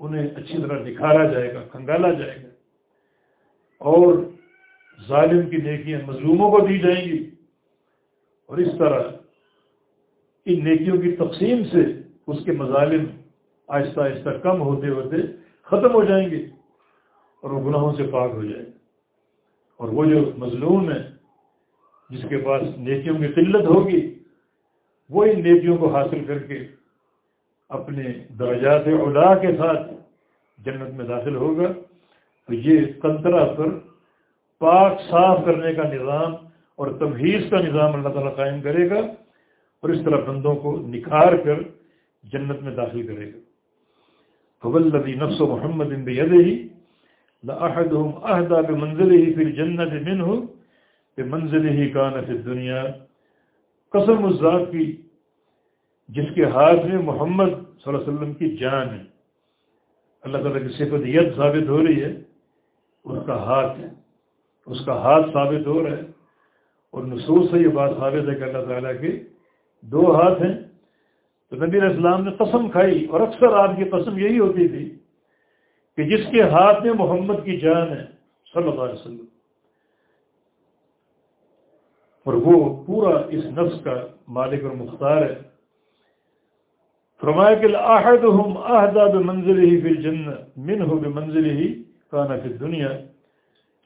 S2: انہیں اچھی طرح نکھارا جائے گا، کھنگالا جائے گا۔ اور ظالم کی نیکیاں مظلوموں کو دی جائیں گی۔ اور اس طرح ان نیکیوں کی تقسیم سے اس کے مظالم آہستہ آہستہ کم ہوتے ہوتے ختم ہو جائیں گے اور وہ گناہوں سے پاک ہو جائے گا اور وہ جو مظلوم ہے جس کے پاس نیکیوں کی قلت ہوگی، وہ ان نیکیوں کو حاصل کر کے اپنے درجات اولا کے ساتھ جنت میں داخل ہوگا، تو یہ کنترا پر پاک صاف کرنے کا نظام اور تمہیز کا نظام اللہ تعالیٰ قائم کرے گا اور اس طرح بندوں کو نکھار کر جنت میں داخل کرے گا۔ فبل نفس و محمد بید ہی لاحد عہدہ پہ منزل ہی پھر جنت من ہو کہ منزل ہی کا دنیا قسم ذات کی جس کے ہاتھ میں محمد صلی اللہ علیہ وسلم کی جان ہے۔ اللہ تعالیٰ کی صفت ید ثابت ہو رہی ہے، اس کا ہاتھ ہے۔ اس کا ہاتھ ثابت ہو رہا ہے اور نصوص سے یہ بات ثابت ہے کہ اللہ تعالیٰ کے دو ہاتھ ہیں۔ تو نبی علیہ السلام نے قسم کھائی اور اکثر آپ کی قسم یہی ہوتی تھی کہ جس کے ہاتھ میں محمد کی جان ہے صلی اللہ علیہ وسلم۔ اور وہ پورا اس نفس کا مالک اور مختار ہے۔ فرمایا کہ آحد ہم آہدا بے منزل ہی پھر جن من ہو بے منزل ہی کانا پھر دنیا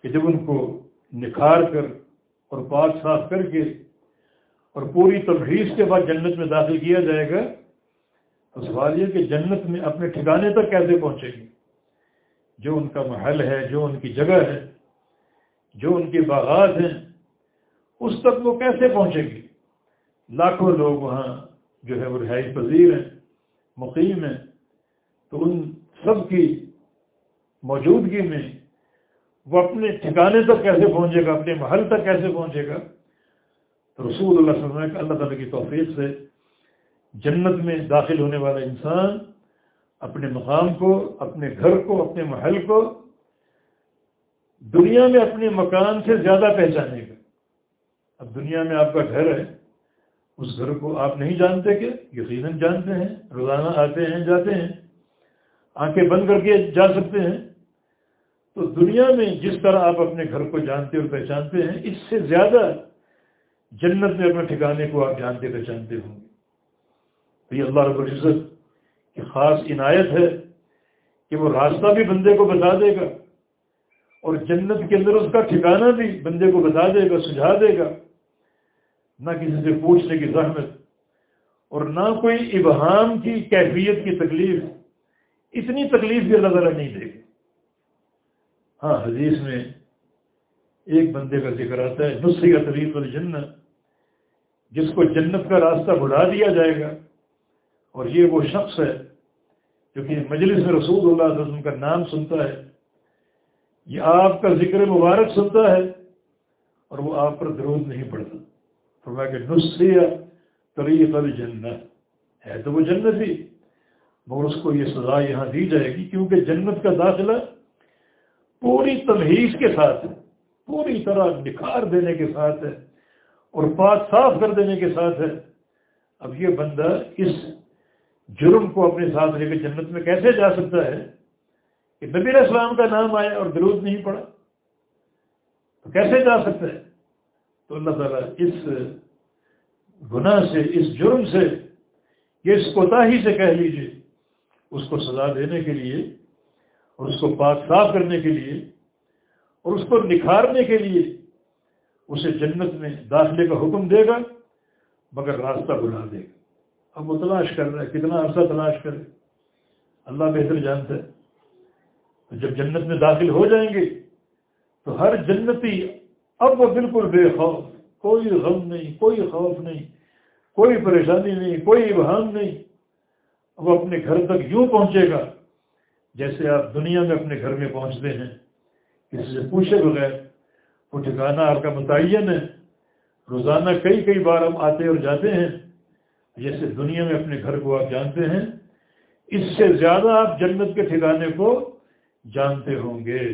S2: کہ جب ان کو نکھار کر اور پاک صاف کر کے اور پوری تفریح کے بعد جنت میں داخل کیا جائے گا، تو سوال یہ کہ جنت میں اپنے ٹھکانے تک کیسے پہنچے گی؟ جو ان کا محل ہے، جو ان کی جگہ ہے، جو ان کے باغات ہیں، اس تک وہ کیسے پہنچے گی؟ لاکھوں لوگ وہاں جو ہے وہ رہائش پذیر ہیں۔ مقیم ہیں، تو ان سب کی موجودگی میں وہ اپنے ٹھکانے تک کیسے پہنچے گا، اپنے محل تک کیسے پہنچے گا؟ تو رسول اللہ صلی اللہ علیہ وسلم اللہ تعالیٰ کی توفیق سے جنت میں داخل ہونے والا انسان اپنے مقام کو، اپنے گھر کو، اپنے محل کو دنیا میں اپنے مکان سے زیادہ پہچانے گا۔ اب دنیا میں آپ کا گھر ہے اس گھر کو آپ نہیں جانتے کہ یقیناً جانتے ہیں، روزانہ آتے ہیں، جاتے ہیں، آنکھیں بند کر کے جا سکتے ہیں۔ تو دنیا میں جس طرح آپ اپنے گھر کو جانتے اور پہچانتے ہیں، اس سے زیادہ جنت میں اپنے ٹھکانے کو آپ جانتے، پہچانتے ہوں گے۔ تو یہ اللہ رب العزت کی خاص عنایت ہے کہ وہ راستہ بھی بندے کو بتا دے گا اور جنت کے اندر اس کا ٹھکانہ بھی بندے کو بتا دے گا، سجھا دے گا۔ نہ کسی سے پوچھنے کی زحمت، اور نہ کوئی ابہام کی کیفیت کی تکلیف۔ اتنی تکلیف بھی اللہ تعالیٰ نہیں دے گا ہاں حدیث میں ایک بندے کا ذکر آتا ہے نسخی کا طریق الجنت جس کو جنت کا راستہ بڑھا دیا جائے گا۔ اور یہ وہ شخص ہے جو کہ مجلس میں رسول اللہ علیہ وسلم کا نام سنتا ہے۔ یہ آپ کا ذکر مبارک سنتا ہے، اور وہ آپ پر درود نہیں پڑتا۔ فرمایا کہ نسخہ طریق الجنت ہے تو وہ جنت ہی۔ مگر اس کو یہ سزا یہاں دی جائے گی کیونکہ جنت کا داخلہ پوری تمہیز کے ساتھ ہے، پوری طرح نکھار دینے کے ساتھ ہے اور پاک صاف کر دینے کے ساتھ ہے۔ اب یہ بندہ اس جرم کو اپنے ساتھ لے کے جنت میں کیسے جا سکتا ہے؟ کہ نبی اسلام کا نام آیا اور درود نہیں پڑا، تو کیسے جا سکتا ہے؟ تو اللہ تعالیٰ اس گناہ سے، اس جرم سے یہ اس کوتاہی سے کہہ لیجیے اس کو سزا دینے کے لیے، اور اس کو پاک صاف کرنے کے لیے، اور اس کو نکھارنے کے لیے، اسے جنت میں داخلے کا حکم دے گا، مگر راستہ بلا دے گا۔ اب وہ تلاش کر رہا ہے، کتنا عرصہ تلاش کرے۔ اللہ بہتر جانتا ہے۔ جب جنت میں داخل ہو جائیں گے، تو ہر جنتی اب وہ بالکل بے خوف، کوئی غم نہیں، کوئی خوف نہیں، کوئی پریشانی نہیں، کوئی ابہام نہیں۔ وہ اپنے گھر تک یوں پہنچے گا جیسے آپ دنیا میں اپنے گھر میں پہنچتے ہیں۔ کسی سے پوچھے بغیر وہ ٹھکانا آپ کا متعین ہے۔ روزانہ کئی کئی بار ہم آتے اور جاتے ہیں۔ جیسے دنیا میں اپنے گھر کو آپ جانتے ہیں، اس سے زیادہ آپ جنت کے ٹھکانے کو جانتے ہوں گے۔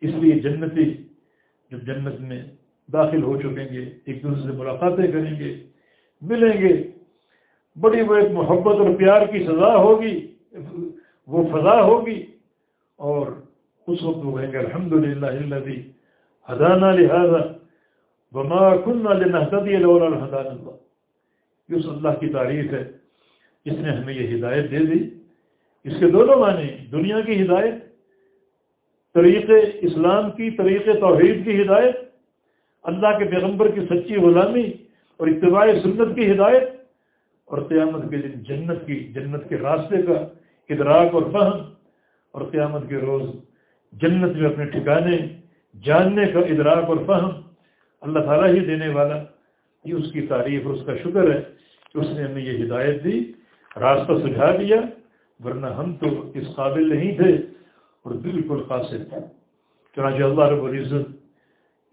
S2: اس لیے جنتی جب جنت میں داخل ہو چکیں گے، ایک دوسرے سے ملاقاتیں کریں گے، ملیں گے، بڑی وہ ایک محبت اور پیار کی سزا ہوگی، وہ فضا ہوگی، اور اس وقت وہ کہیں گے الحمد للہ حدانہ لہٰذا بما کن الحدان اللہ. یہ اس اللہ کی تعریف ہے، جس نے ہمیں یہ ہدایت دے دی۔ اس کے دونوں معنی، دنیا کی ہدایت طریق اسلام کی طریق توحید کی ہدایت، اللہ کے پیغمبر کی سچی غلامی اور اتباع سنت کی ہدایت اور قیامت کے دن جنت کی، جنت کے راستے کا ادراک اور فہم اور قیامت کے روز جنت میں اپنے ٹھکانے، جاننے کا ادراک اور فہم اللہ تعالیٰ ہی دینے والا۔ یہ اس کی تعریف اور اس کا شکر ہے کہ اس نے ہمیں یہ ہدایت دی، راستہ سجھا دیا، ورنہ ہم تو اس قابل نہیں تھے۔ اور بالکل قاصر تھے چنانچہ اللہ رب العزت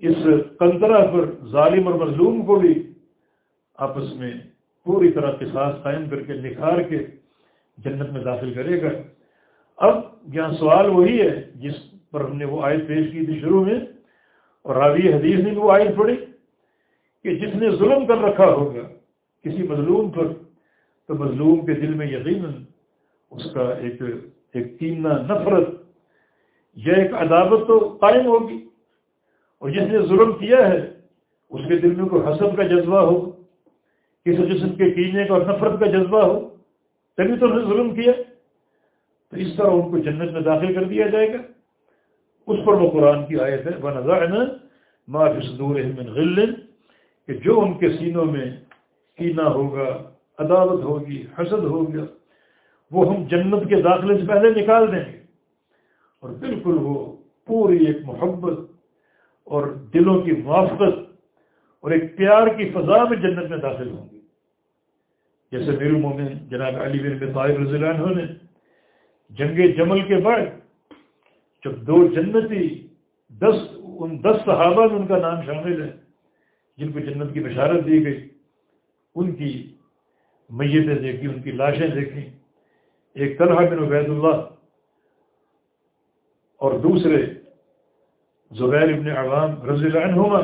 S2: اس کنترا پر ظالم اور مظلوم کو بھی آپس میں پوری طرح قصاص قائم کر کے نکھار کے جنت میں داخل کرے گا۔ اب یہاں سوال وہی ہے جس پر ہم نے وہ آیت پیش کی تھی شروع میں، اور راوی حدیث نے بھی وہ آیت پڑھی کہ جس نے ظلم کر رکھا ہوگا کسی مظلوم پر، تو مظلوم کے دل میں یقیناً اس کا ایک ایک کینا نفرت یا ایک عدابت تو قائم ہوگی۔ اور جس نے ظلم کیا ہے، اس کے دل میں کوئی حسب کا جذبہ ہو، کسی جسم کے کینے کا اور نفرت کا جذبہ ہو، تبھی تو نے ظلم کیا۔ تو اس طرح ان کو جنت میں داخل کر دیا جائے گا۔ اس پر وہ قرآن کی آیت ہے وہ نظر غل، کہ جو ان کے سینوں میں کینا ہوگا عدالت ہوگی، حسد ہوگا، وہ ہم جنت کے داخلے سے پہلے نکال دیں گے۔ اور بالکل وہ پوری ایک محبت اور دلوں کی موافقت اور ایک پیار کی فضا میں جنت میں داخل ہوں گے۔ جیسے میرو مومن جناب علی بن طائب رضی اللہ عنہ نے جنگ جمل کے بعد جب دو جنتی دس، ان دس صحابہ میں ان کا نام شامل ہے، جن کو جنت کی بشارت دی گئی، ان کی میتیں دیکھی ان کی لاشیں دیکھی ایک طرح بن عبید اللہ اور دوسرے زبیر ابن عوام رضی اللہ عنہما،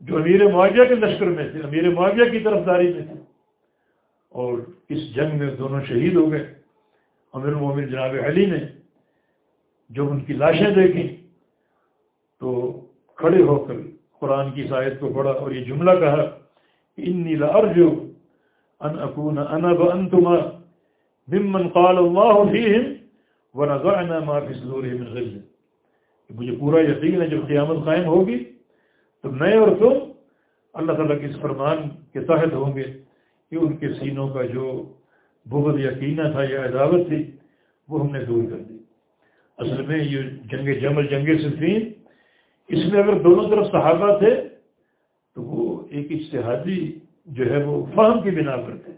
S2: جو امیر معاویہ کے لشکر میں تھے، امیر معاویہ کی طرف داری میں تھے۔ اور اس جنگ میں دونوں شہید ہو گئے۔ امیر مومن جناب علی نے جب ان کی لاشیں دیکھیں، تو کھڑے ہو کر قرآن کی سائد کو پڑھا اور یہ جملہ کہا، انی لارجو ان اکون انا بانتما ممن قال اللہ فیہم ونزعنا ما فی من غل. مجھے پورا یقین ہے جب قیامت قائم ہوگی تو میں اور تم اللہ تعالیٰ کے اس فرمان کے تحت ہوں گے کہ ان کے سینوں کا جو بغض یقینہ تھا یا عداوت تھی، وہ ہم نے دور کر دی. اصل میں یہ جنگ جمل جنگ صفین اس میں اگر دونوں طرف صحابہ تھے، تو وہ ایک اشتہادی جو ہے وہ فہم کی بنا پر تھے.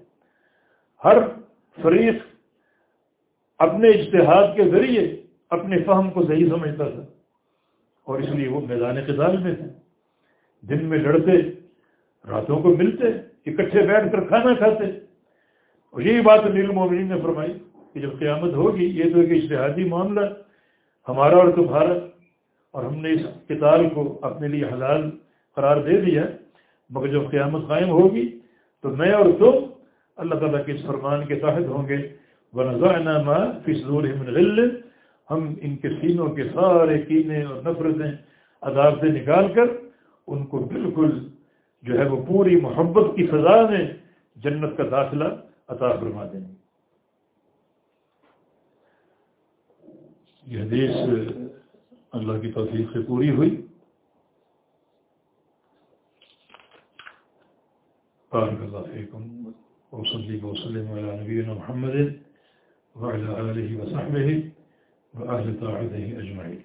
S2: ہر فریق اپنے اشتہاد کے ذریعے اپنے فہم کو صحیح سمجھتا تھا۔ اور اس لیے وہ میدان قتال میں تھے۔ دن میں لڑتے، راتوں کو ملتے، اکٹھے بیٹھ کر کھانا کھاتے۔ اور یہی بات نیل مومنین نے فرمائی کہ جب قیامت ہوگی، یہ تو ایک اشتہادی معاملہ، ہمارا اور تمہارا۔ اور ہم نے اس کتاب کو اپنے لیے حلال قرار دے دیا، مگر جب قیامت قائم ہوگی تو میں اور تم اللہ تعالیٰ کے اس فرمان کے تحت ہوں گے۔ نامہ فضول غل. ہم ان کے سینوں کے سارے کینے اور نفرتیں عذاب سے نکال کر ان کو بالکل جو ہے وہ پوری محبت کی فضا میں جنت کا داخلہ عطا فرما دیں گے۔ یہ حدیث اللہ کی توفیق سے پوری ہوئی۔ بارک اللہ فیکم۔ وصلی وسلم علی نبینا محمد۔ وعلى آله وصحبه وأهل طاعته أجمعين.